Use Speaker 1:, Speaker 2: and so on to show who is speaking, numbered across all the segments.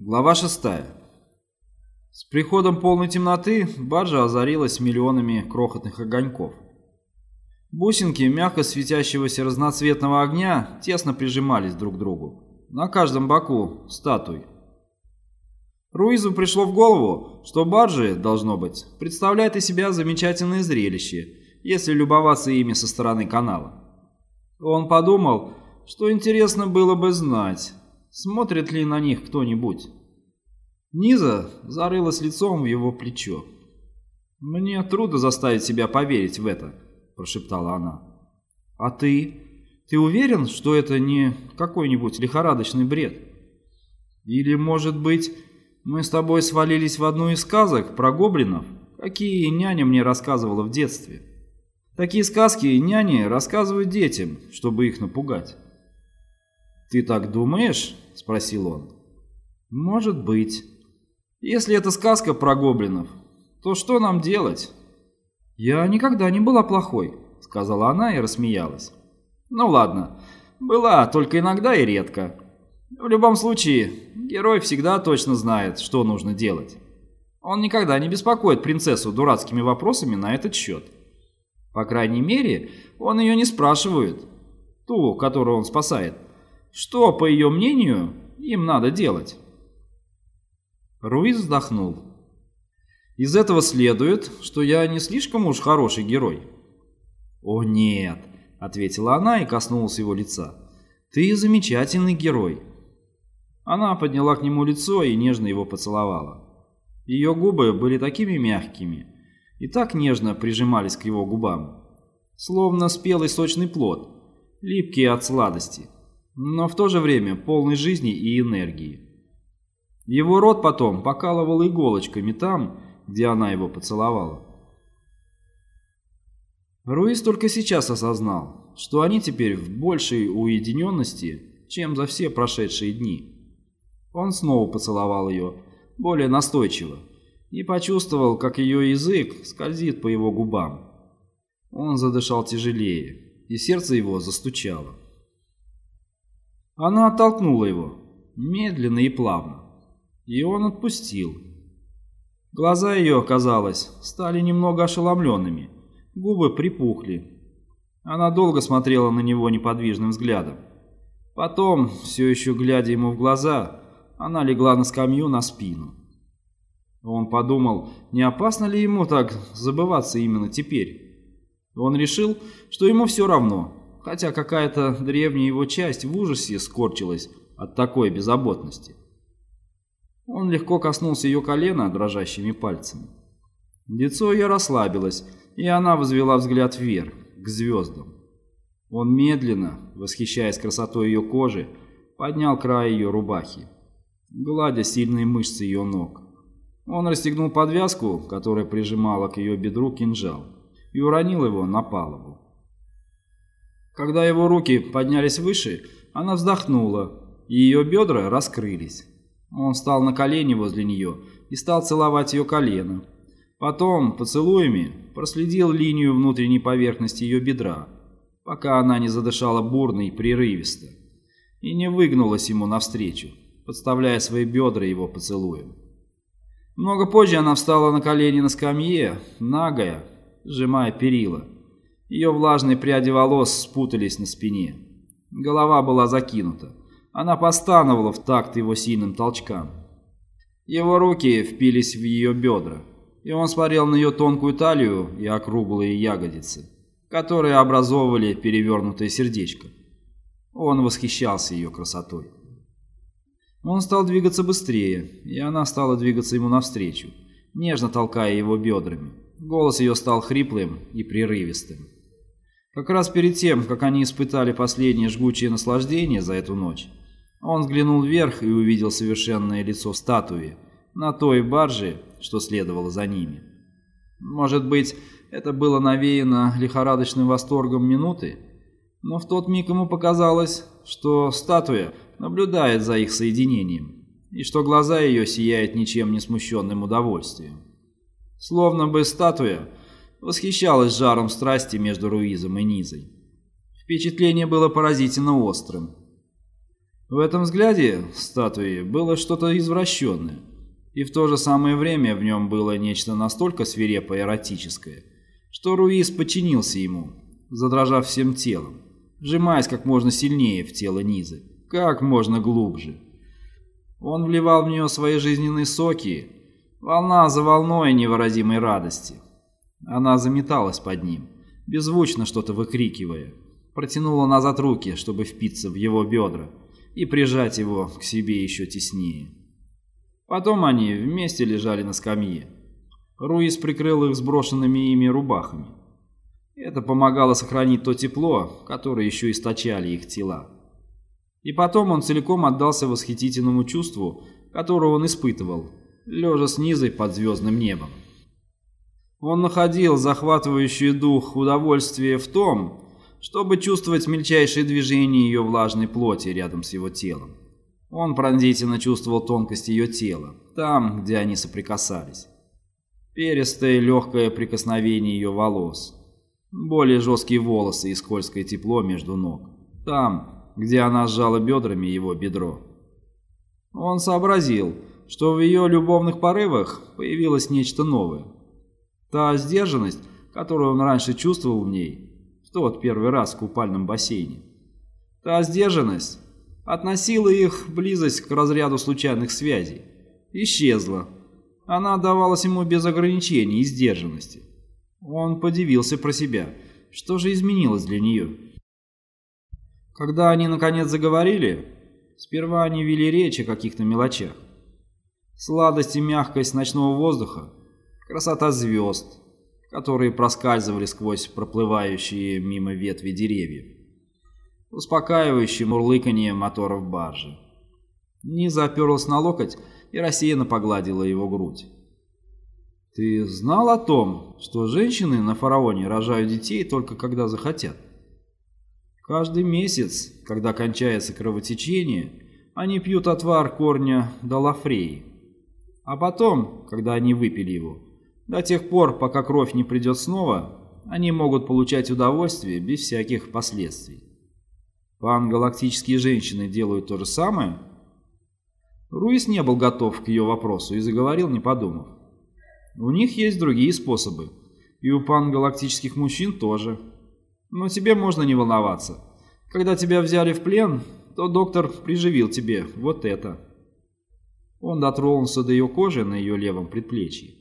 Speaker 1: Глава 6. С приходом полной темноты баржа озарилась миллионами крохотных огоньков. Бусинки мягко светящегося разноцветного огня тесно прижимались друг к другу. На каждом боку статуй. Руизу пришло в голову, что баржи, должно быть, представляют из себя замечательное зрелище, если любоваться ими со стороны канала. Он подумал, что интересно было бы знать, Смотрит ли на них кто-нибудь? Низа зарылась лицом в его плечо. «Мне трудно заставить себя поверить в это», – прошептала она. «А ты? Ты уверен, что это не какой-нибудь лихорадочный бред? Или, может быть, мы с тобой свалились в одну из сказок про гоблинов, какие няня мне рассказывала в детстве? Такие сказки няни рассказывают детям, чтобы их напугать». «Ты так думаешь?» – спросил он. «Может быть. Если это сказка про гоблинов, то что нам делать?» «Я никогда не была плохой», – сказала она и рассмеялась. «Ну ладно, была, только иногда и редко. В любом случае, герой всегда точно знает, что нужно делать. Он никогда не беспокоит принцессу дурацкими вопросами на этот счет. По крайней мере, он ее не спрашивает, ту, которую он спасает. Что, по ее мнению, им надо делать? Руиз вздохнул. Из этого следует, что я не слишком уж хороший герой. О нет, ответила она и коснулась его лица. Ты замечательный герой. Она подняла к нему лицо и нежно его поцеловала. Ее губы были такими мягкими и так нежно прижимались к его губам, словно спелый сочный плод, липкий от сладости но в то же время полный жизни и энергии. Его рот потом покалывал иголочками там, где она его поцеловала. Руис только сейчас осознал, что они теперь в большей уединенности, чем за все прошедшие дни. Он снова поцеловал ее, более настойчиво, и почувствовал, как ее язык скользит по его губам. Он задышал тяжелее, и сердце его застучало. Она оттолкнула его, медленно и плавно, и он отпустил. Глаза ее, казалось, стали немного ошеломленными, губы припухли. Она долго смотрела на него неподвижным взглядом. Потом, все еще глядя ему в глаза, она легла на скамью на спину. Он подумал, не опасно ли ему так забываться именно теперь. Он решил, что ему все равно, хотя какая-то древняя его часть в ужасе скорчилась от такой беззаботности. Он легко коснулся ее колена дрожащими пальцами. Лицо ее расслабилось, и она возвела взгляд вверх, к звездам. Он медленно, восхищаясь красотой ее кожи, поднял край ее рубахи, гладя сильные мышцы ее ног. Он расстегнул подвязку, которая прижимала к ее бедру кинжал, и уронил его на палубу. Когда его руки поднялись выше, она вздохнула, и ее бедра раскрылись. Он встал на колени возле нее и стал целовать ее колено. Потом, поцелуями, проследил линию внутренней поверхности ее бедра, пока она не задышала бурно и прерывисто, и не выгнулась ему навстречу, подставляя свои бедра его поцелуем. Много позже она встала на колени на скамье, нагая, сжимая перила, ее влажные пряди волос спутались на спине. Голова была закинута. Она постановала в такт его сильным толчкам. Его руки впились в ее бедра, и он смотрел на ее тонкую талию и округлые ягодицы, которые образовывали перевернутое сердечко. Он восхищался ее красотой. Он стал двигаться быстрее, и она стала двигаться ему навстречу, нежно толкая его бедрами. Голос ее стал хриплым и прерывистым. Как раз перед тем, как они испытали последнее жгучее наслаждение за эту ночь, он взглянул вверх и увидел совершенное лицо статуи на той барже, что следовало за ними. Может быть, это было навеяно лихорадочным восторгом минуты, но в тот миг ему показалось, что статуя наблюдает за их соединением, и что глаза ее сияют ничем не смущенным удовольствием. Словно бы статуя восхищалась жаром страсти между Руизом и Низой. Впечатление было поразительно острым. В этом взгляде статуи было что-то извращенное, и в то же самое время в нем было нечто настолько свирепое и эротическое, что Руис подчинился ему, задрожав всем телом, вжимаясь как можно сильнее в тело Низы, как можно глубже. Он вливал в нее свои жизненные соки, волна за волной невыразимой радости. Она заметалась под ним, беззвучно что-то выкрикивая, протянула назад руки, чтобы впиться в его бедра и прижать его к себе еще теснее. Потом они вместе лежали на скамье. Руис прикрыл их сброшенными ими рубахами. Это помогало сохранить то тепло, которое еще источали их тела. И потом он целиком отдался восхитительному чувству, которое он испытывал, лежа снизу под звездным небом. Он находил захватывающий дух удовольствие в том, чтобы чувствовать мельчайшие движения ее влажной плоти рядом с его телом. Он пронзительно чувствовал тонкость ее тела, там, где они соприкасались. Перистое легкое прикосновение ее волос, более жесткие волосы и скользкое тепло между ног, там, где она сжала бедрами его бедро. Он сообразил, что в ее любовных порывах появилось нечто новое. Та сдержанность, которую он раньше чувствовал в ней, в тот первый раз в купальном бассейне. Та сдержанность относила их близость к разряду случайных связей. Исчезла. Она отдавалась ему без ограничений и сдержанности. Он подивился про себя. Что же изменилось для нее? Когда они наконец заговорили, сперва они вели речь о каких-то мелочах. Сладость и мягкость ночного воздуха, красота звезд, которые проскальзывали сквозь проплывающие мимо ветви деревьев. Успокаивающее мурлыканье моторов баржи. Низа оперлась на локоть и рассеянно погладила его грудь. «Ты знал о том, что женщины на фараоне рожают детей только когда захотят? Каждый месяц, когда кончается кровотечение, они пьют отвар корня Далафреи. А потом, когда они выпили его, до тех пор, пока кровь не придет снова, они могут получать удовольствие без всяких последствий. Пангалактические женщины делают то же самое? Руис не был готов к ее вопросу и заговорил, не подумав. У них есть другие способы. И у пангалактических мужчин тоже. Но тебе можно не волноваться. Когда тебя взяли в плен, то доктор приживил тебе вот это. Он дотронулся до ее кожи на ее левом предплечье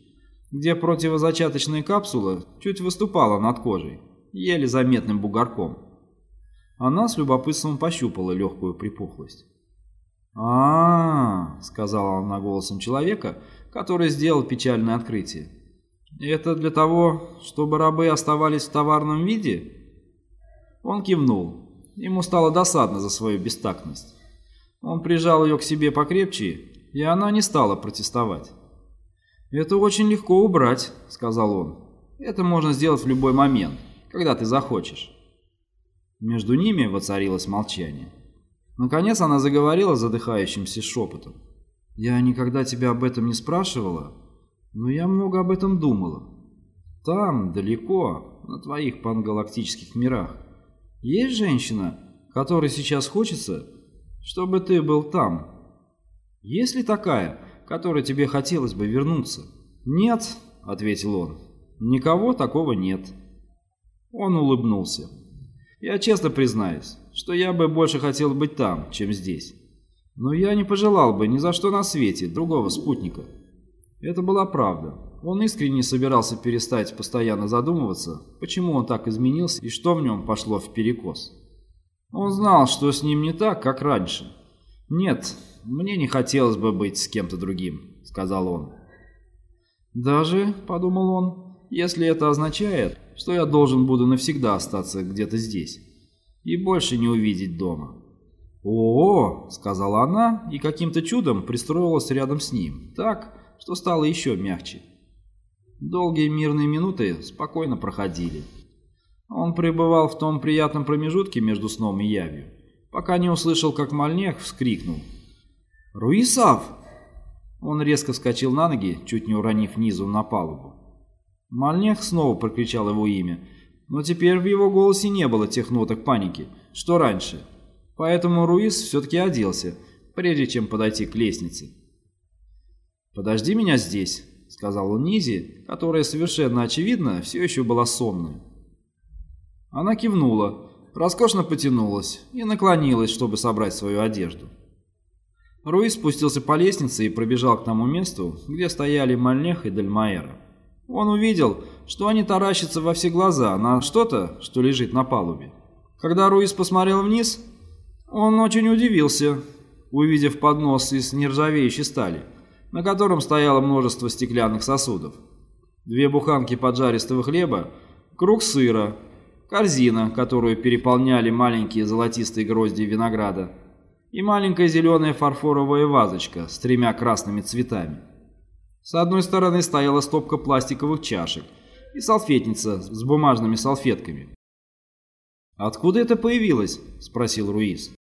Speaker 1: где противозачаточная капсула чуть выступала над кожей, еле заметным бугорком. Она с любопытством пощупала легкую припухлость. а, -а, -а сказала она голосом человека, который сделал печальное открытие. «Это для того, чтобы рабы оставались в товарном виде?» Он кивнул. Ему стало досадно за свою бестактность. Он прижал ее к себе покрепче, и она не стала протестовать. «Это очень легко убрать», — сказал он. «Это можно сделать в любой момент, когда ты захочешь». Между ними воцарилось молчание. Наконец она заговорила задыхающимся шепотом. «Я никогда тебя об этом не спрашивала, но я много об этом думала. Там, далеко, на твоих пангалактических мирах, есть женщина, которой сейчас хочется, чтобы ты был там? Есть ли такая, которой тебе хотелось бы вернуться?» «Нет», — ответил он, — «никого такого нет». Он улыбнулся. «Я честно признаюсь, что я бы больше хотел быть там, чем здесь. Но я не пожелал бы ни за что на свете другого спутника». Это была правда. Он искренне собирался перестать постоянно задумываться, почему он так изменился и что в нем пошло вперекос. Он знал, что с ним не так, как раньше. Нет, «Мне не хотелось бы быть с кем-то другим», — сказал он. «Даже», — подумал он, — «если это означает, что я должен буду навсегда остаться где-то здесь и больше не увидеть дома». «О-о-о», — сказала она и каким-то чудом пристроилась рядом с ним, так, что стало еще мягче. Долгие мирные минуты спокойно проходили. Он пребывал в том приятном промежутке между сном и явью, пока не услышал, как Мальнех вскрикнул — «Руисав!» Он резко вскочил на ноги, чуть не уронив низу на палубу. Мальнех снова прокричал его имя, но теперь в его голосе не было тех ноток паники, что раньше. Поэтому Руис все-таки оделся, прежде чем подойти к лестнице. «Подожди меня здесь», — сказал он Низе, которая совершенно очевидно все еще была сонная. Она кивнула, роскошно потянулась и наклонилась, чтобы собрать свою одежду. Руис спустился по лестнице и пробежал к тому месту, где стояли Мальнех и Дельмаэра. Он увидел, что они таращатся во все глаза на что-то, что лежит на палубе. Когда Руис посмотрел вниз, он очень удивился, увидев поднос из нержавеющей стали, на котором стояло множество стеклянных сосудов. Две буханки поджаристого хлеба, круг сыра, корзина, которую переполняли маленькие золотистые грозди винограда, и маленькая зеленая фарфоровая вазочка с тремя красными цветами. С одной стороны стояла стопка пластиковых чашек и салфетница с бумажными салфетками. «Откуда это появилось?» – спросил Руис.